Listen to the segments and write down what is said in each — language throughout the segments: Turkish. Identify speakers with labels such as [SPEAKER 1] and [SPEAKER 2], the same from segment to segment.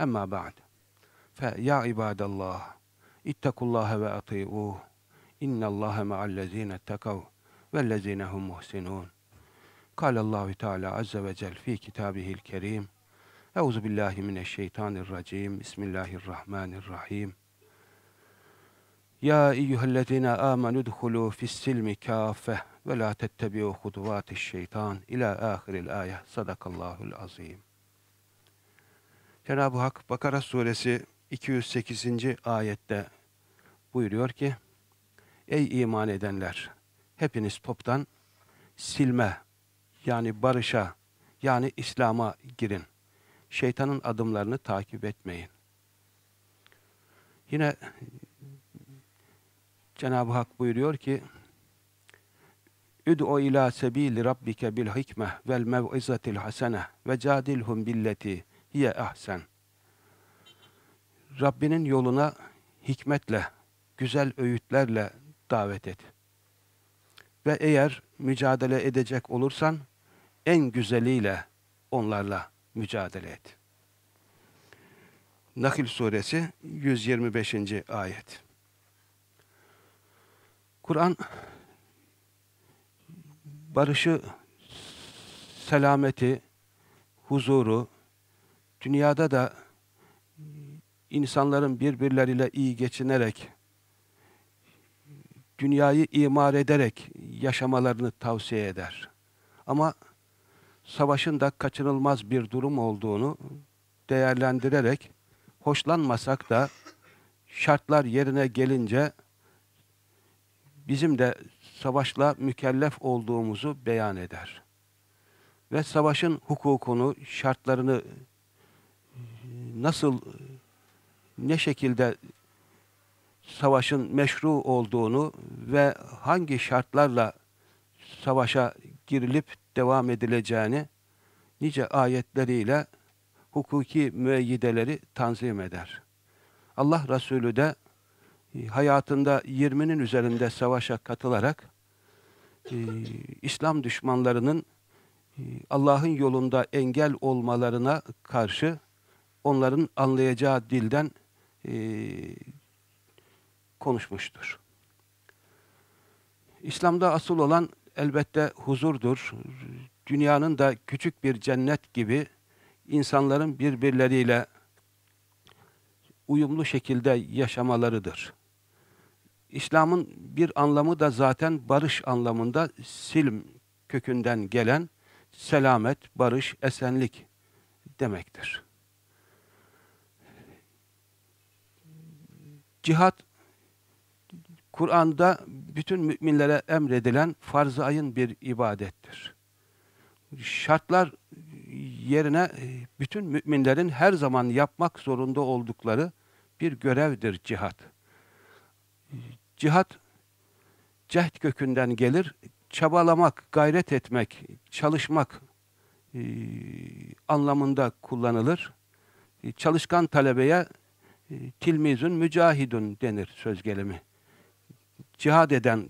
[SPEAKER 1] أما بعد فيا عباد الله اتقوا الله وأطيعوه إن الله مع الذين اتقوا والذين هم محسنون. قال الله تعالى عز وجل في كتابه الكريم أعوذ بالله من الشيطان الرجيم بسم الله الرحمن الرحيم. يا أيها الذين آمنوا ادخلوا في السلم كافة ولا تتبعوا خطوات الشيطان إلى آخر الآية. صدق الله العظيم. Cenab-ı Hak Bakara suresi 208. ayette buyuruyor ki Ey iman edenler! Hepiniz toptan silme yani barışa yani İslam'a girin. Şeytanın adımlarını takip etmeyin. Yine Cenab-ı Hak buyuruyor ki Üd'u ila sebili rabbike bil hikme vel mev'izatil hasene ve cadilhum billeti hiye ahsen. Rabbinin yoluna hikmetle, güzel öğütlerle davet et. Ve eğer mücadele edecek olursan en güzeliyle onlarla mücadele et. Nakil suresi 125. ayet. Kur'an barışı, selameti, huzuru, dünyada da insanların birbirleriyle iyi geçinerek, dünyayı imar ederek yaşamalarını tavsiye eder. Ama savaşın da kaçınılmaz bir durum olduğunu değerlendirerek, hoşlanmasak da şartlar yerine gelince bizim de savaşla mükellef olduğumuzu beyan eder. Ve savaşın hukukunu, şartlarını nasıl, ne şekilde savaşın meşru olduğunu ve hangi şartlarla savaşa girilip devam edileceğini nice ayetleriyle hukuki müeyyideleri tanzim eder. Allah Resulü de e, hayatında 20'nin üzerinde savaşa katılarak e, İslam düşmanlarının e, Allah'ın yolunda engel olmalarına karşı onların anlayacağı dilden konuşmuştur. İslam'da asıl olan elbette huzurdur. Dünyanın da küçük bir cennet gibi insanların birbirleriyle uyumlu şekilde yaşamalarıdır. İslam'ın bir anlamı da zaten barış anlamında silm kökünden gelen selamet, barış, esenlik demektir. Cihat Kur'an'da bütün müminlere emredilen farz-ı ayın bir ibadettir. Şartlar yerine bütün müminlerin her zaman yapmak zorunda oldukları bir görevdir cihat. Cihat, cehd kökünden gelir, çabalamak, gayret etmek, çalışmak e, anlamında kullanılır. E, çalışkan talebeye e, tilmizün mücahidun denir söz gelimi. Cihad eden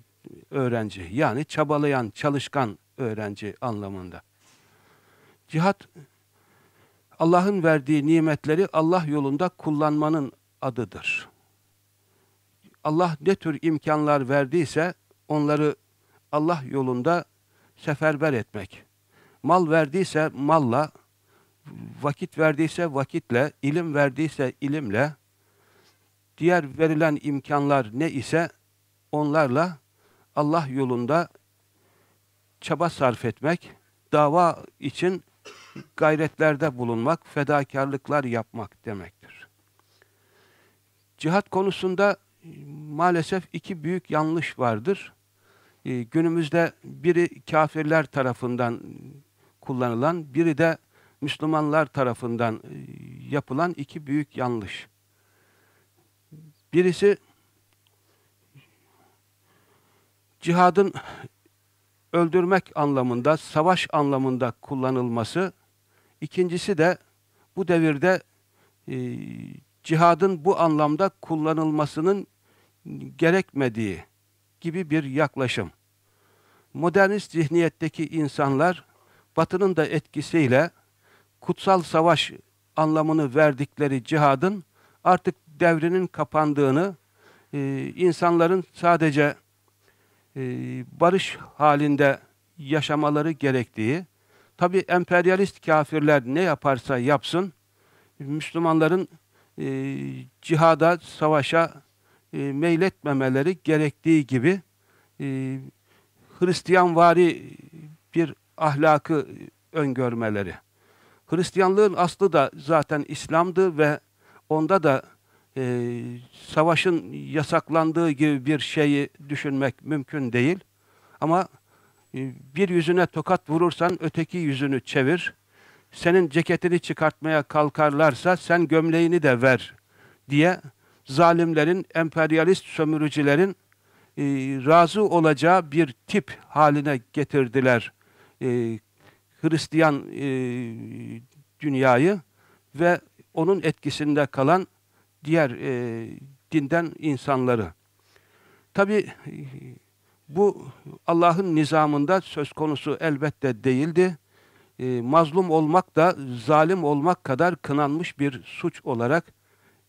[SPEAKER 1] öğrenci, yani çabalayan, çalışkan öğrenci anlamında. Cihat, Allah'ın verdiği nimetleri Allah yolunda kullanmanın adıdır. Allah ne tür imkanlar verdiyse onları Allah yolunda seferber etmek. Mal verdiyse malla, vakit verdiyse vakitle, ilim verdiyse ilimle, diğer verilen imkanlar ne ise onlarla Allah yolunda çaba sarf etmek, dava için gayretlerde bulunmak, fedakarlıklar yapmak demektir. Cihat konusunda maalesef iki büyük yanlış vardır. Ee, günümüzde biri kafirler tarafından kullanılan, biri de Müslümanlar tarafından e, yapılan iki büyük yanlış. Birisi cihadın öldürmek anlamında, savaş anlamında kullanılması. İkincisi de bu devirde e, cihadın bu anlamda kullanılmasının gerekmediği gibi bir yaklaşım. Modernist zihniyetteki insanlar Batı'nın da etkisiyle kutsal savaş anlamını verdikleri cihadın artık devrinin kapandığını, e, insanların sadece e, barış halinde yaşamaları gerektiği, tabi emperyalist kafirler ne yaparsa yapsın, Müslümanların e, cihada, savaşa e, meyletmemeleri gerektiği gibi e, Hristiyanvari bir ahlakı öngörmeleri. Hristiyanlığın aslı da zaten İslam'dı ve onda da e, savaşın yasaklandığı gibi bir şeyi düşünmek mümkün değil. Ama e, bir yüzüne tokat vurursan öteki yüzünü çevir. Senin ceketini çıkartmaya kalkarlarsa sen gömleğini de ver diye zalimlerin, emperyalist sömürücülerin e, razı olacağı bir tip haline getirdiler e, Hristiyan e, dünyayı ve onun etkisinde kalan diğer e, dinden insanları. Tabi bu Allah'ın nizamında söz konusu elbette değildi. E, mazlum olmak da zalim olmak kadar kınanmış bir suç olarak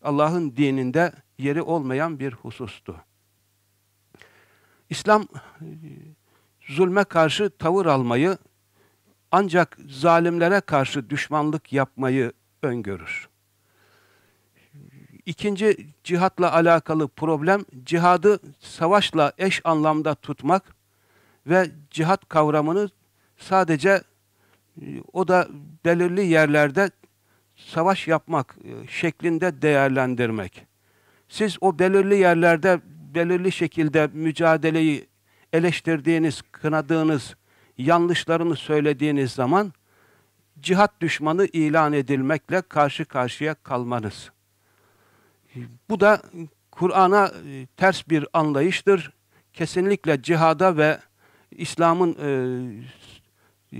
[SPEAKER 1] Allah'ın dininde yeri olmayan bir husustu. İslam zulme karşı tavır almayı ancak zalimlere karşı düşmanlık yapmayı öngörür. İkinci cihatla alakalı problem, cihadı savaşla eş anlamda tutmak ve cihat kavramını sadece e, o da belirli yerlerde savaş yapmak e, şeklinde değerlendirmek. Siz o belirli yerlerde belirli şekilde mücadeleyi eleştirdiğiniz, kınadığınız, yanlışlarını söylediğiniz zaman cihat düşmanı ilan edilmekle karşı karşıya kalmanız. Bu da Kur'an'a e, ters bir anlayıştır. Kesinlikle cihada ve İslam'ın e, e,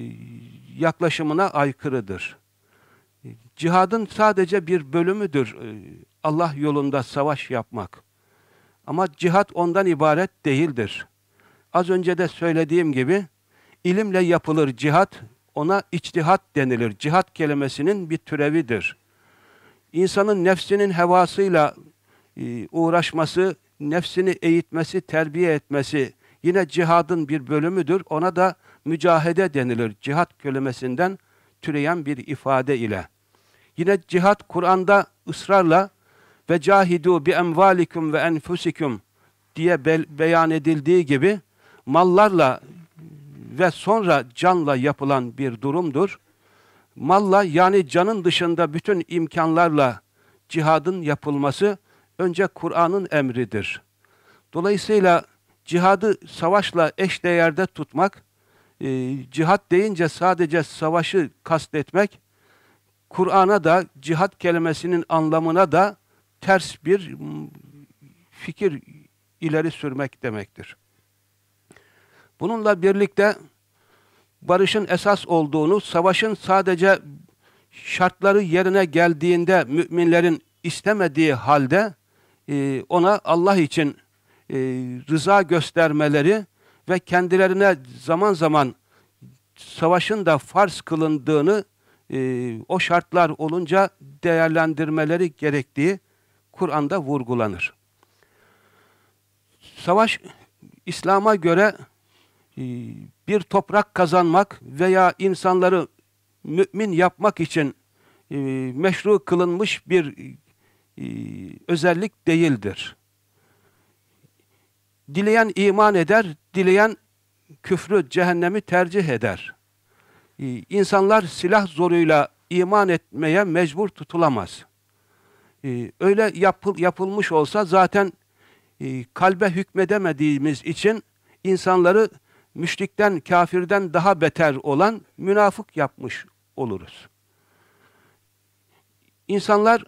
[SPEAKER 1] yaklaşımına aykırıdır. Cihadın sadece bir bölümüdür Allah yolunda savaş yapmak. Ama cihat ondan ibaret değildir. Az önce de söylediğim gibi ilimle yapılır cihat, ona içtihat denilir. Cihat kelimesinin bir türevidir insanın nefsinin hevasıyla e, uğraşması, nefsini eğitmesi, terbiye etmesi yine cihadın bir bölümüdür. Ona da mücahede denilir. Cihat kelimesinden türeyen bir ifade ile. Yine cihat Kur'an'da ısrarla ve cahidu bi emvalikum ve enfusikum diye be beyan edildiği gibi mallarla ve sonra canla yapılan bir durumdur malla yani canın dışında bütün imkanlarla cihadın yapılması önce Kur'an'ın emridir. Dolayısıyla cihadı savaşla eşdeğerde tutmak, e, cihat deyince sadece savaşı kastetmek, Kur'an'a da cihat kelimesinin anlamına da ters bir fikir ileri sürmek demektir. Bununla birlikte barışın esas olduğunu, savaşın sadece şartları yerine geldiğinde müminlerin istemediği halde e, ona Allah için e, rıza göstermeleri ve kendilerine zaman zaman savaşın da farz kılındığını e, o şartlar olunca değerlendirmeleri gerektiği Kur'an'da vurgulanır. Savaş İslam'a göre bir toprak kazanmak veya insanları mümin yapmak için e, meşru kılınmış bir e, özellik değildir. Dileyen iman eder, dileyen küfrü, cehennemi tercih eder. E, insanlar silah zoruyla iman etmeye mecbur tutulamaz. E, öyle yapıl, yapılmış olsa zaten e, kalbe hükmedemediğimiz için insanları müşrikten, kafirden daha beter olan münafık yapmış oluruz. insanlar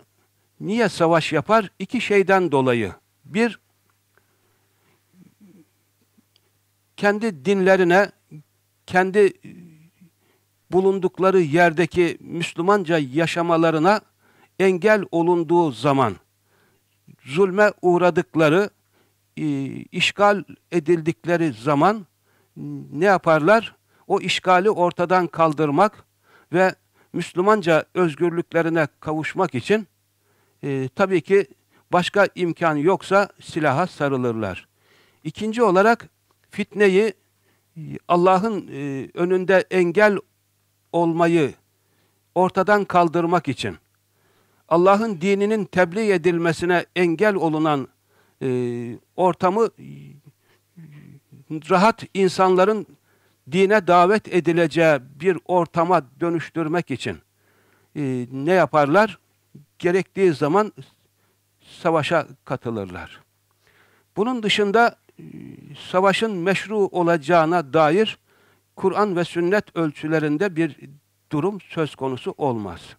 [SPEAKER 1] niye savaş yapar? İki şeyden dolayı. Bir, kendi dinlerine, kendi bulundukları yerdeki Müslümanca yaşamalarına engel olunduğu zaman, zulme uğradıkları, e, işgal edildikleri zaman ne yaparlar? O işgali ortadan kaldırmak ve Müslümanca özgürlüklerine kavuşmak için e, tabii ki başka imkan yoksa silaha sarılırlar. İkinci olarak fitneyi Allah'ın e, önünde engel olmayı ortadan kaldırmak için Allah'ın dininin tebliğ edilmesine engel olunan e, ortamı rahat insanların dine davet edileceği bir ortama dönüştürmek için e, ne yaparlar? Gerektiği zaman savaşa katılırlar. Bunun dışında e, savaşın meşru olacağına dair Kur'an ve sünnet ölçülerinde bir durum söz konusu olmaz.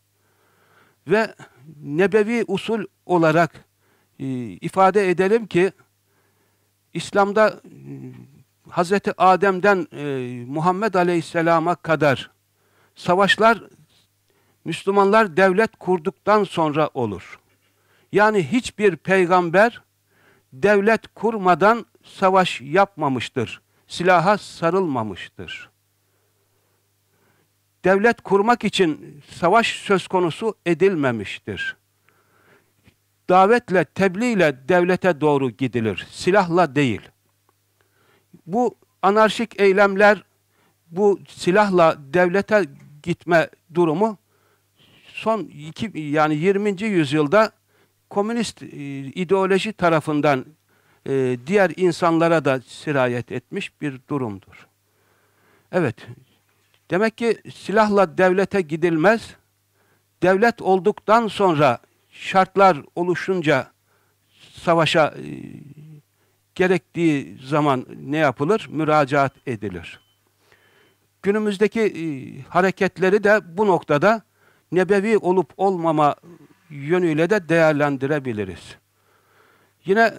[SPEAKER 1] Ve nebevi usul olarak e, ifade edelim ki İslam'da e, Hazreti Adem'den e, Muhammed Aleyhisselam'a kadar savaşlar Müslümanlar devlet kurduktan sonra olur. Yani hiçbir peygamber devlet kurmadan savaş yapmamıştır. Silaha sarılmamıştır. Devlet kurmak için savaş söz konusu edilmemiştir. Davetle, tebliğ ile devlete doğru gidilir. Silahla değil. Bu anarşik eylemler, bu silahla devlete gitme durumu son iki, yani 20. yüzyılda komünist e, ideoloji tarafından e, diğer insanlara da sirayet etmiş bir durumdur. Evet, demek ki silahla devlete gidilmez, devlet olduktan sonra şartlar oluşunca savaşa e, gerektiği zaman ne yapılır? Müracaat edilir. Günümüzdeki e, hareketleri de bu noktada nebevi olup olmama yönüyle de değerlendirebiliriz. Yine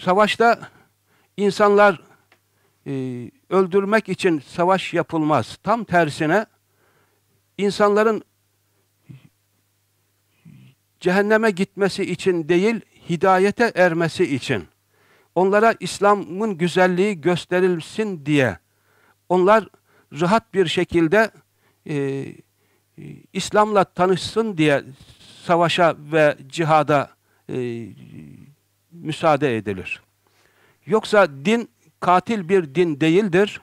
[SPEAKER 1] savaşta insanlar e, öldürmek için savaş yapılmaz. Tam tersine insanların cehenneme gitmesi için değil, hidayete ermesi için, onlara İslam'ın güzelliği gösterilsin diye, onlar rahat bir şekilde e, İslam'la tanışsın diye savaşa ve cihada e, müsaade edilir. Yoksa din katil bir din değildir.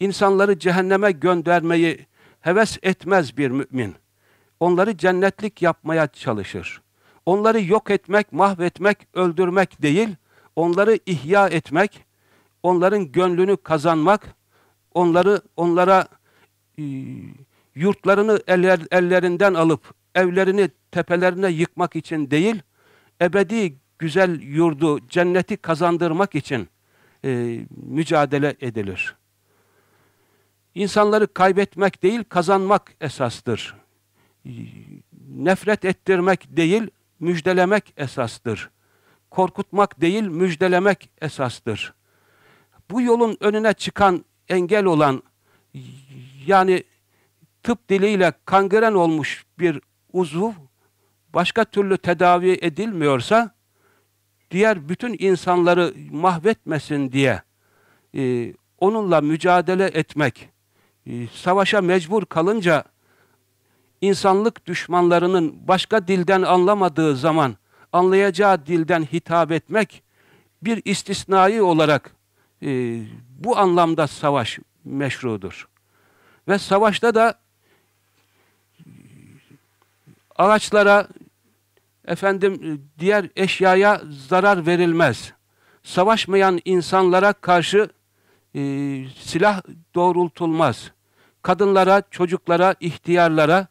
[SPEAKER 1] İnsanları cehenneme göndermeyi heves etmez bir mümin. Onları cennetlik yapmaya çalışır. Onları yok etmek, mahvetmek, öldürmek değil, onları ihya etmek, onların gönlünü kazanmak, onları onlara e, yurtlarını eller, ellerinden alıp evlerini tepelerine yıkmak için değil, ebedi güzel yurdu, cenneti kazandırmak için e, mücadele edilir. İnsanları kaybetmek değil, kazanmak esastır. Nefret ettirmek değil, müjdelemek esastır. Korkutmak değil, müjdelemek esastır. Bu yolun önüne çıkan, engel olan, yani tıp diliyle kangren olmuş bir uzuv, başka türlü tedavi edilmiyorsa, diğer bütün insanları mahvetmesin diye e, onunla mücadele etmek, e, savaşa mecbur kalınca insanlık düşmanlarının başka dilden anlamadığı zaman anlayacağı dilden hitap etmek bir istisnai olarak e, bu anlamda savaş meşrudur. Ve savaşta da ağaçlara, efendim e, diğer eşyaya zarar verilmez. Savaşmayan insanlara karşı e, silah doğrultulmaz. Kadınlara, çocuklara, ihtiyarlara,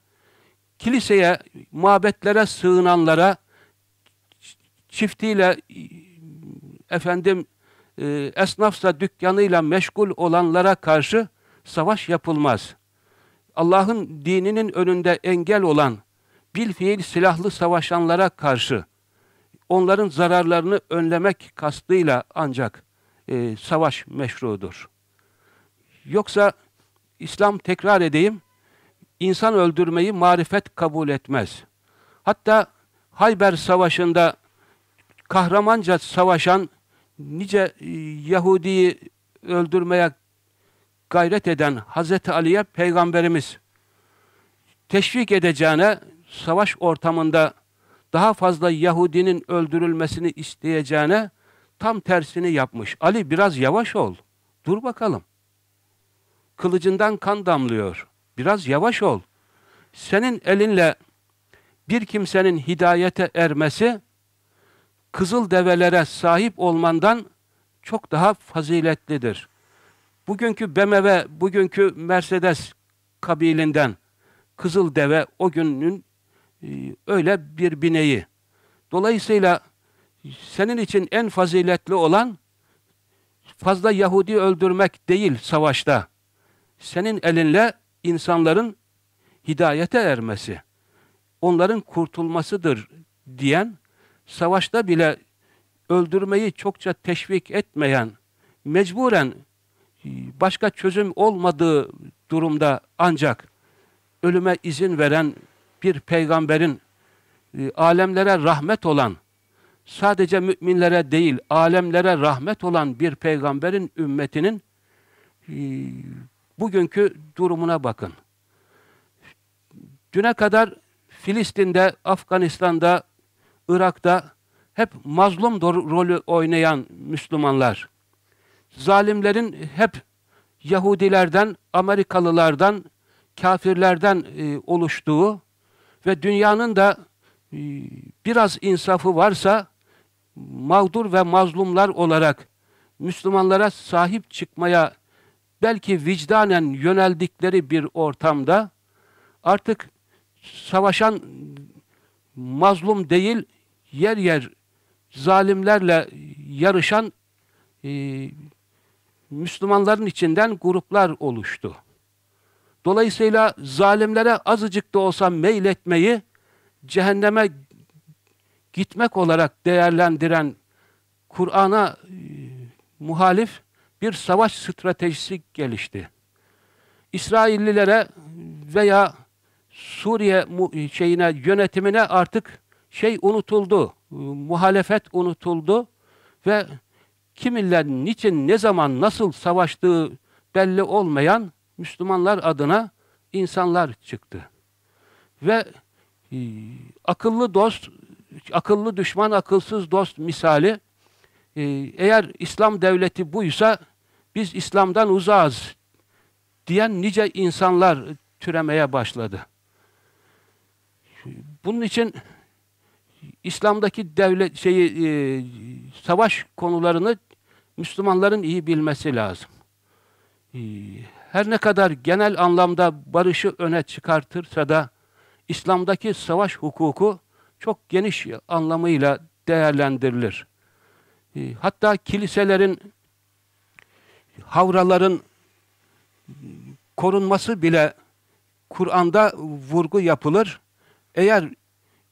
[SPEAKER 1] kiliseye, mabetlere sığınanlara, çiftiyle, e, efendim, e, esnafsa dükkanıyla meşgul olanlara karşı savaş yapılmaz. Allah'ın dininin önünde engel olan bil fiil silahlı savaşanlara karşı onların zararlarını önlemek kastıyla ancak e, savaş meşrudur. Yoksa İslam tekrar edeyim, insan öldürmeyi marifet kabul etmez. Hatta Hayber Savaşı'nda kahramanca savaşan nice e, Yahudi'yi öldürmeye gayret eden Hazreti Ali'ye Peygamberimiz teşvik edeceğine savaş ortamında daha fazla Yahudinin öldürülmesini isteyeceğine tam tersini yapmış. Ali biraz yavaş ol. Dur bakalım. Kılıcından kan damlıyor. Biraz yavaş ol. Senin elinle bir kimsenin hidayete ermesi kızıl develere sahip olmandan çok daha faziletlidir. Bugünkü BMW, bugünkü Mercedes kabilinden kızıl deve o günün e, öyle bir bineği. Dolayısıyla senin için en faziletli olan fazla Yahudi öldürmek değil savaşta. Senin elinle insanların hidayete ermesi, onların kurtulmasıdır diyen, savaşta bile öldürmeyi çokça teşvik etmeyen, mecburen e, başka çözüm olmadığı durumda ancak ölüme izin veren bir peygamberin e, alemlere rahmet olan, sadece müminlere değil, alemlere rahmet olan bir peygamberin ümmetinin e, bugünkü durumuna bakın. Düne kadar Filistin'de, Afganistan'da, Irak'ta hep mazlum rolü oynayan Müslümanlar, zalimlerin hep Yahudilerden, Amerikalılardan, kafirlerden e, oluştuğu ve dünyanın da e, biraz insafı varsa mağdur ve mazlumlar olarak Müslümanlara sahip çıkmaya belki vicdanen yöneldikleri bir ortamda artık savaşan mazlum değil, yer yer zalimlerle yarışan e, Müslümanların içinden gruplar oluştu. Dolayısıyla zalimlere azıcık da olsa meyletmeyi cehenneme gitmek olarak değerlendiren Kur'an'a e, muhalif bir savaş stratejisi gelişti. İsraillilere veya Suriye şeyine yönetimine artık şey unutuldu. Muhalefet unutuldu ve kiminle niçin ne zaman nasıl savaştığı belli olmayan Müslümanlar adına insanlar çıktı. Ve e, akıllı dost, akıllı düşman, akılsız dost misali e, eğer İslam devleti buysa biz İslam'dan uzağız diyen nice insanlar türemeye başladı. Bunun için İslam'daki devlet şeyi e, savaş konularını Müslümanların iyi bilmesi lazım. E, her ne kadar genel anlamda barışı öne çıkartırsa da İslam'daki savaş hukuku çok geniş anlamıyla değerlendirilir. E, hatta kiliselerin, havraların korunması bile Kur'an'da vurgu yapılır. Eğer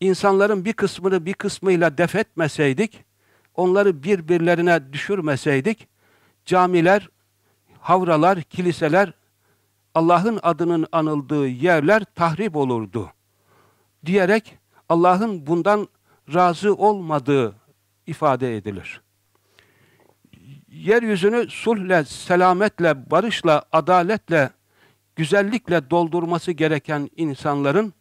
[SPEAKER 1] insanların bir kısmını bir kısmıyla def etmeseydik, onları birbirlerine düşürmeseydik, camiler havralar, kiliseler, Allah'ın adının anıldığı yerler tahrip olurdu. Diyerek Allah'ın bundan razı olmadığı ifade edilir. Yeryüzünü sulhle, selametle, barışla, adaletle, güzellikle doldurması gereken insanların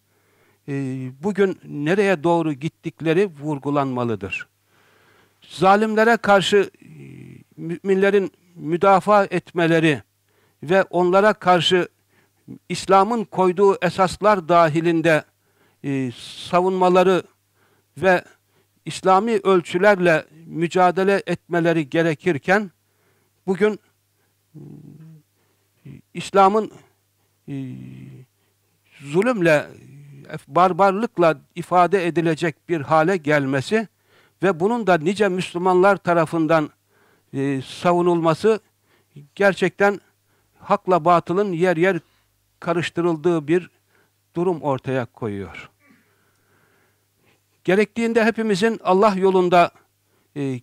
[SPEAKER 1] bugün nereye doğru gittikleri vurgulanmalıdır. Zalimlere karşı e, müminlerin müdafaa etmeleri ve onlara karşı İslam'ın koyduğu esaslar dahilinde e, savunmaları ve İslami ölçülerle mücadele etmeleri gerekirken bugün e, İslam'ın zulümle, barbarlıkla ifade edilecek bir hale gelmesi ve bunun da nice Müslümanlar tarafından e, savunulması gerçekten hakla batılın yer yer karıştırıldığı bir durum ortaya koyuyor. Gerektiğinde hepimizin Allah yolunda e,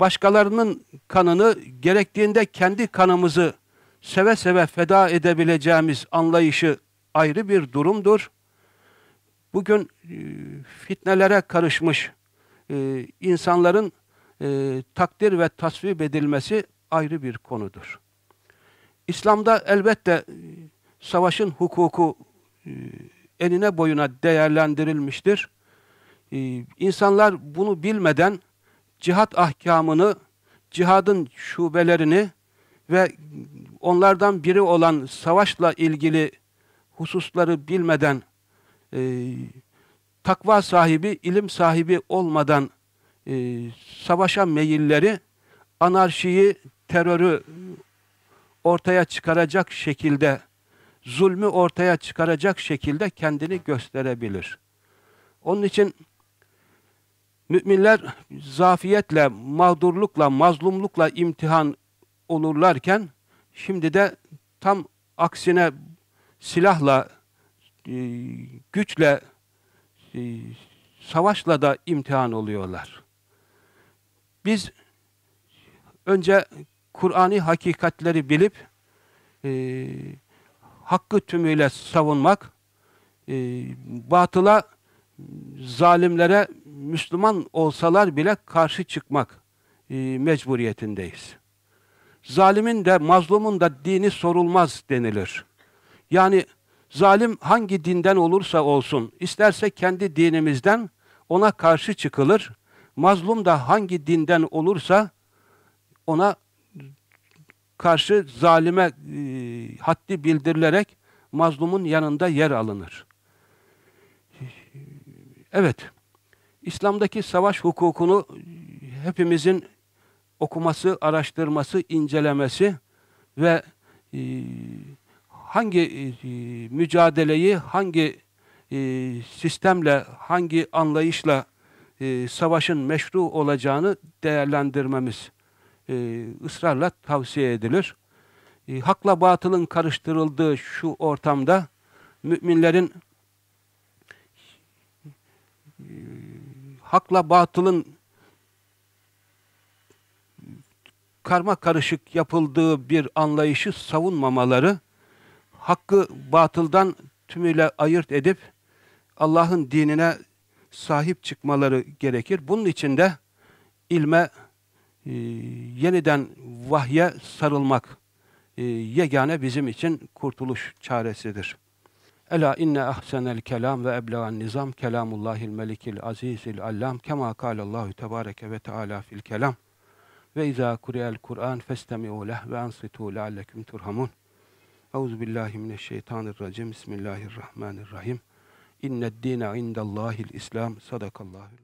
[SPEAKER 1] başkalarının kanını, gerektiğinde kendi kanımızı seve seve feda edebileceğimiz anlayışı ayrı bir durumdur. Bugün e, fitnelere karışmış e, insanların e, takdir ve tasvip edilmesi ayrı bir konudur. İslam'da elbette savaşın hukuku enine boyuna değerlendirilmiştir. İnsanlar bunu bilmeden cihat ahkamını, cihadın şubelerini ve onlardan biri olan savaşla ilgili hususları bilmeden, e, takva sahibi, ilim sahibi olmadan e, savaşa meyilleri, anarşiyi, terörü ortaya çıkaracak şekilde, zulmü ortaya çıkaracak şekilde kendini gösterebilir. Onun için müminler zafiyetle, mağdurlukla, mazlumlukla imtihan olurlarken, şimdi de tam aksine silahla, güçle, e, savaşla da imtihan oluyorlar. Biz önce Kur'an'i hakikatleri bilip e, hakkı tümüyle savunmak, e, batıla, zalimlere Müslüman olsalar bile karşı çıkmak e, mecburiyetindeyiz. Zalimin de mazlumun da dini sorulmaz denilir. Yani zalim hangi dinden olursa olsun, isterse kendi dinimizden ona karşı çıkılır. Mazlum da hangi dinden olursa ona karşı zalime e, haddi bildirilerek mazlumun yanında yer alınır. Evet, İslam'daki savaş hukukunu hepimizin okuması, araştırması, incelemesi ve e, hangi e, mücadeleyi, hangi e, sistemle, hangi anlayışla e, savaşın meşru olacağını değerlendirmemiz e, ısrarla tavsiye edilir. E, hakla batılın karıştırıldığı şu ortamda müminlerin e, hakla batılın karma karışık yapıldığı bir anlayışı savunmamaları, hakkı batıldan tümüyle ayırt edip Allah'ın dinine sahip çıkmaları gerekir. Bunun için de ilme e, yeniden vahye sarılmak e, yegane bizim için kurtuluş çaresidir. Ela inne ahsenel kelam ve eblegan nizam kelamullahil melikil azizil allam kema kâlallahu tebareke ve teâlâ fil kelam ve izâ kuriyel Kur'an festemi'û leh ve ansitû lealleküm turhamun. Euzubillahimineşşeytanirracim. Bismillahirrahmanirrahim. İnned dîne indallâhil islam. Sadakallâhul